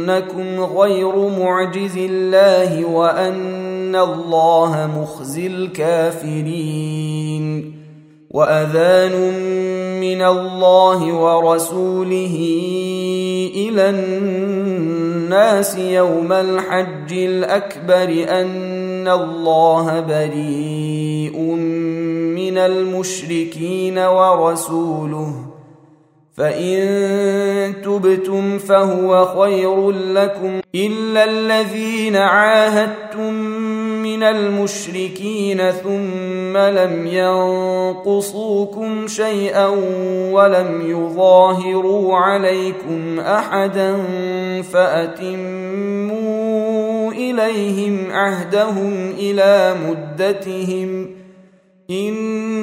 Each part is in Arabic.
أنكم غير معجز الله وأن الله مخزي الكافرين وأذان من الله ورسوله إلى الناس يوم الحج الأكبر أن الله بريء من المشركين ورسوله فإن تبتم فهو خير لكم إلا الذين عاهدتم من المشركين ثم لم ينقصوكم شيئا ولم يظاهروا عليكم أحدا فأتموا إليهم عهدهم إلى مدتهم إن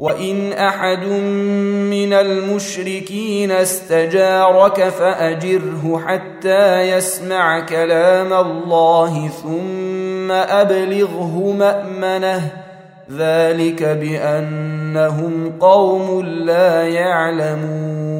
وان احد من المشركين استجارك فاجره حتى يسمع كلام الله ثم ابلغه مامنه ذلك بانهم قوم لا يعلمون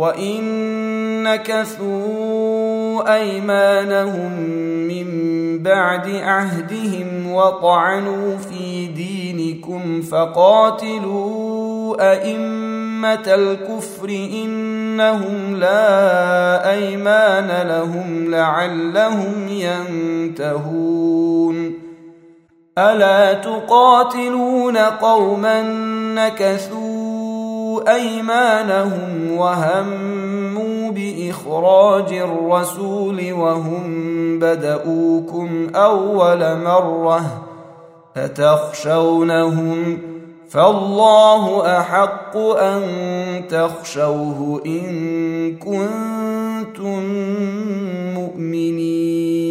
وان نكثوا ايمانهم من بعد عهدهم وطعنوا في دينكم فقاتلوا ائمه الكفر انهم لا ايمان لهم لعلهم ينتهون الا تقاتلون قوما نكثوا أيمانهم وهموا بإخراج الرسول وهم بدؤوكم أول مرة أتخشونهم فالله أحق أن تخشوه إن كنتم مؤمنين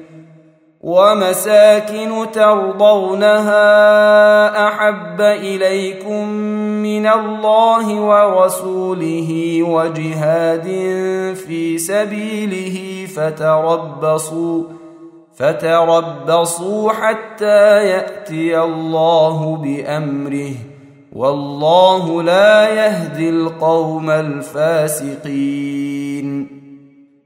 ومساكن ترضونها أحب إليكم من الله ورسوله وجهاد في سبيله فتربصوا فتربصوا حتى يأتي الله بأمره والله لا يهدي القوم الفاسقين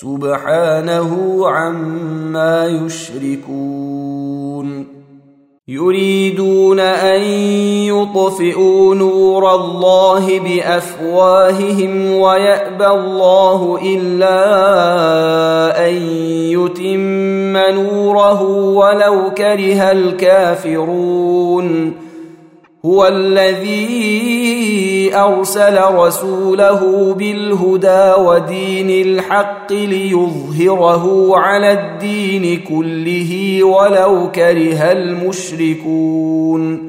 سبحانه عما يشركون. يريدون أن يطفئوا نور الله بأفواههم ويأبى الله إلا أن يتم نوره ولو كره الكافرون. هو الذي أرسل رسوله بالهدى ودين الحق ليظهره على الدين كله ولو كره المشركون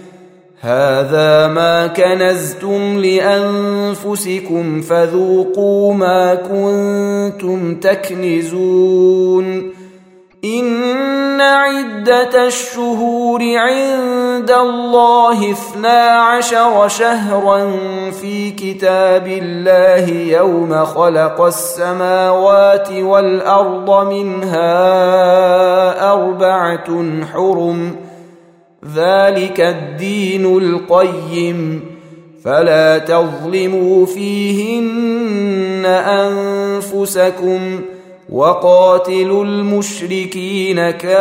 هذا ما كنزتم لأنفسكم فذوقوا ما كنتم تكنزون. إن عدة الشهور عند الله اثنا عشر شهرا في كتاب الله يوم خلق السماوات والأرض منها أربعة حرم. ذلك الدين القيم فلا تظلموا فيهن أنفسكم وقاتلوا المشركين كافة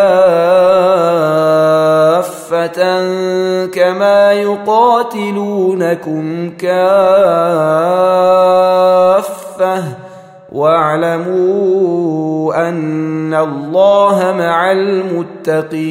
كما يقاتلونكم كافة واعلموا أن الله مع المتقين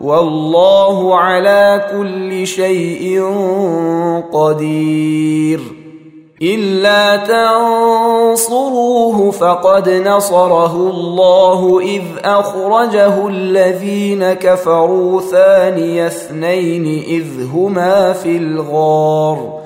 والله على كل شيء قدير. إلا تنصروه فقد نصره الله إذ أخرجه الذين كفروا ثاني اثنين إذ هما في الغار.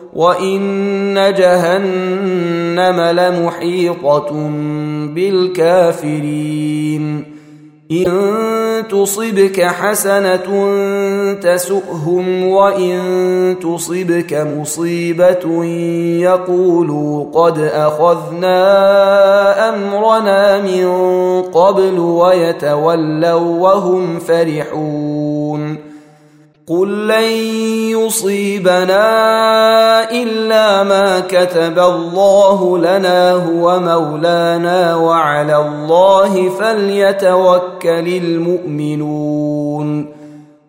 وان جهنم لمحيطه بالكافرين ان تصبك حسنه تسؤهم وان تصبك مصيبه يقولوا قد اخذنا امرنا من قبل ويتولوا وهم فرحون قل لن يصيبنا الا ما كتب الله لنا هو مولانا وعلى الله فليتوكل المؤمنون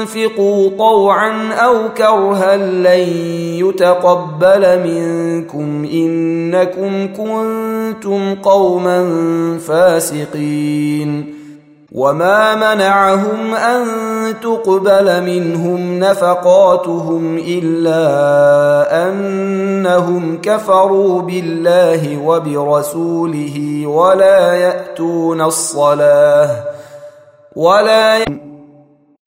انفقوا طوعا أو كرها لن يتقبل منكم انكم كنتم قوما فاسقين وما منعهم ان تقبل منهم نفقاتهم الا انهم كفروا بالله وبرسوله ولا ياتون الصلاه ولا يأتون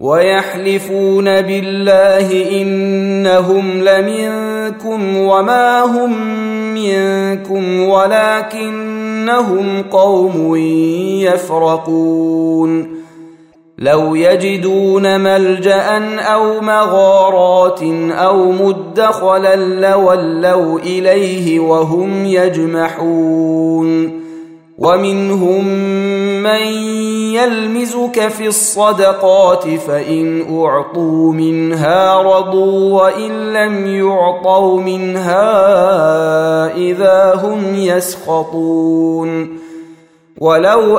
ويحلفون بالله إنهم لمنكم وما هم منكم ولكنهم قوم يفرقون. لو يجدون ملجأ أو مغارات أو مدخلا لولوا إليه وهم يجمحون. ومنهم من يلمزك في الصدقات فإن أعطوا منها رضوا وإن لم يعطوا منها إذا هم يسخطون. ولو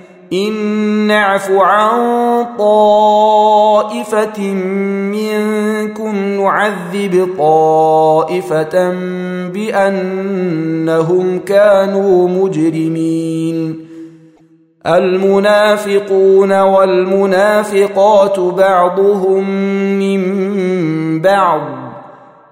إن نعف عن طائفة منكم نعذب طائفة بأنهم كانوا مجرمين. المنافقون والمنافقات بعضهم من بعض.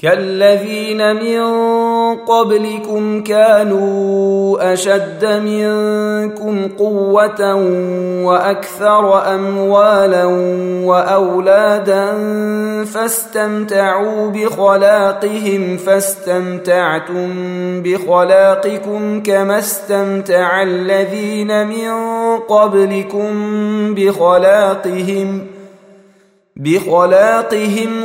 كالذين من قبلكم كانوا أشد منكم قوة وأكثر أموالا وأولادا فاستمتعوا بخلاقهم فاستمتعتم بخلاقكم كما استمتع الذين من قبلكم بخلاقهم بخلاقهم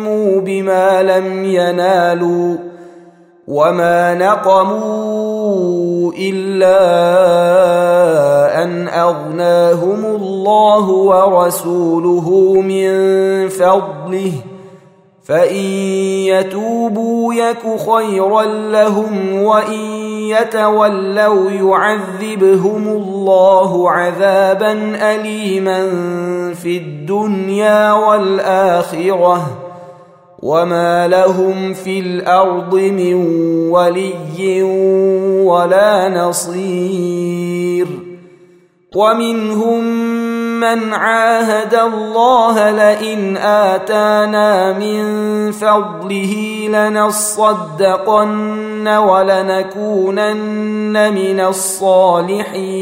بما لم ينالوا وما نقموا إلا أن أغناهم الله ورسوله من فضله فإن يتوبوا يك خيرا لهم وإن يتولوا يعذبهم الله عذابا اليما في الدنيا والآخرة. وما لهم في الأرض من ولي ولا نصير ومنهم من عاهد الله لئن اتانا من فضله لنصدقن ولنكونن من الصالحين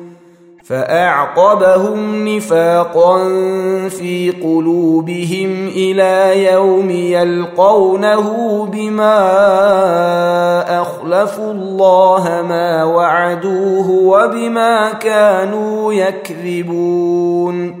فأعقبهم نفاقا في قلوبهم إلى يوم يلقونه بما أخلفوا الله ما وعدوه وبما كانوا يكذبون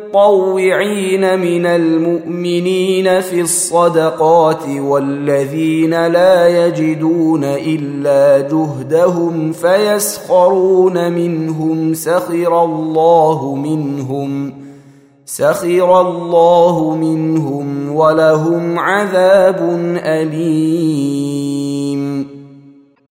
المتطوعين من المؤمنين في الصدقات والذين لا يجدون إلا جهدهم فيسخرون منهم سخر الله منهم سخر الله منهم ولهم عذاب أليم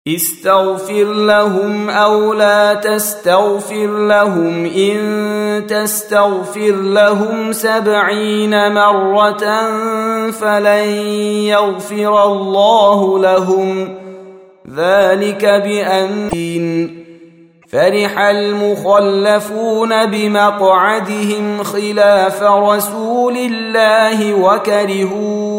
استغفر لهم أو لا تستغفر لهم إن تستغفر لهم سبعين مرة فلن يغفر الله لهم. ذلك بأن فرح المخلفون بمقعدهم خلاف رسول الله وكرهوا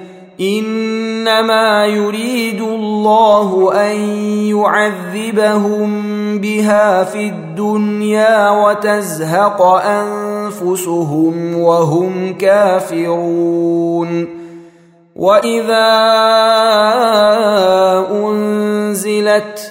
إنما يريد الله أن يعذبهم بها في الدنيا وتزهق أنفسهم وهم كافرون. وإذا أنزلت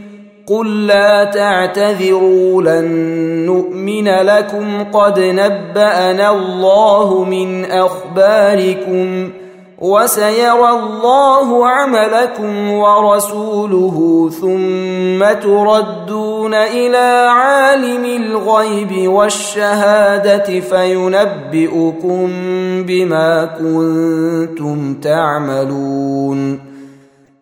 قل لا تعتذروا لن نؤمن لكم قد نبانا الله من اخباركم وسيرى الله عملكم ورسوله ثم تردون إلى عالم الغيب والشهاده فينبئكم بما كنتم تعملون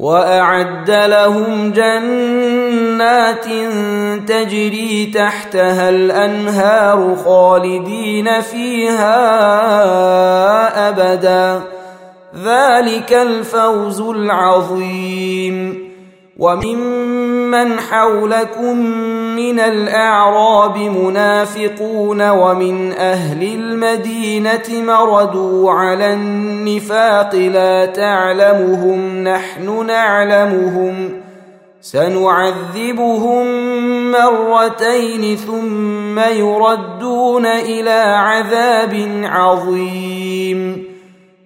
وأعد لهم جنات تجري تحتها الأنهار خالدين فيها أبدا. ذلك الفوز العظيم. وممن حولكم من الأعراب منافقون ومن أهل المدينة مردوا على النفاق لا تعلمهم نحن نعلمهم سنعذبهم مرتين ثم يردون إلى عذاب عظيم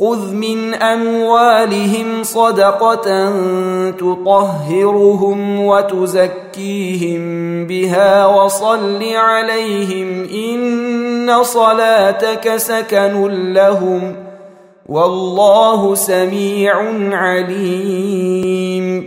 خذ من اموالهم صدقه تطهرهم وتزكيهم بها وصل عليهم ان صلاتك سكن لهم والله سميع عليم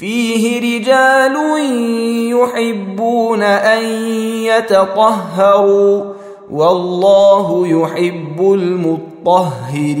فيه رجال يحبون أن يتطهروا والله يحب المطهرين.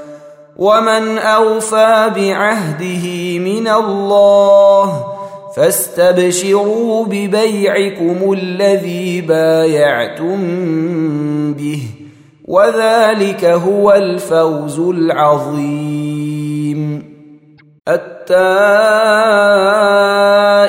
ومن أوفى بعهده من الله فاستبشروا ببيعكم الذي بايعتم به وذلك هو الفوز العظيم. التائبون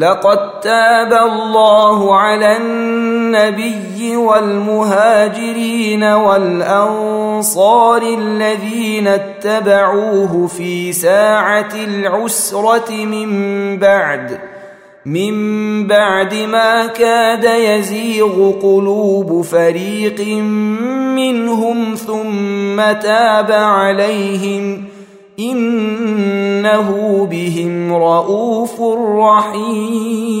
لقد تاب الله على النبي والمهاجرين والأنصار الذين اتبعوه في ساعة العسرة من بعد من بعد ما كاد يزيغ قلوب فريق منهم ثم تاب عليهم. إنه بهم رءوف رحيم.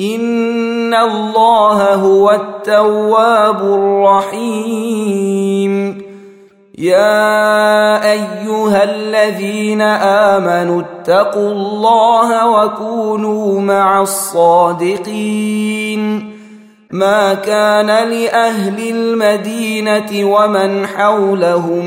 ان الله هو التواب الرحيم يا ايها الذين امنوا اتقوا الله وكونوا مع الصادقين ما كان لاهل المدينة ومن حولهم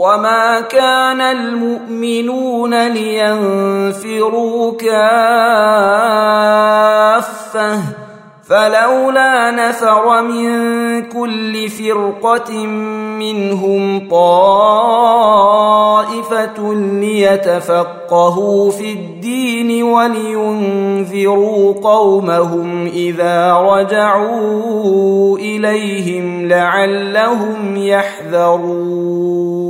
وما كان المؤمنون لينفروا كافه فلولا نفر من كل فرقه منهم طائفه ليتفقهوا في الدين ولينذروا قومهم اذا رجعوا اليهم لعلهم يحذرون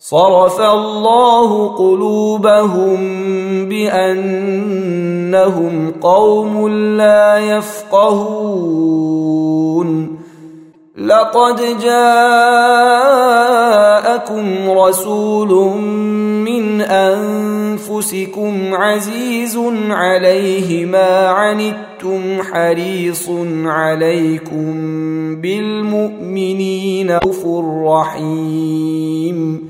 صرف الله قلوبهم بأنهم قوم لا يفقهون. لقد جاءكم رسول من أنفسكم عزيز عليه ما عنتم حريص عليكم بالمؤمنين رءوف رحيم.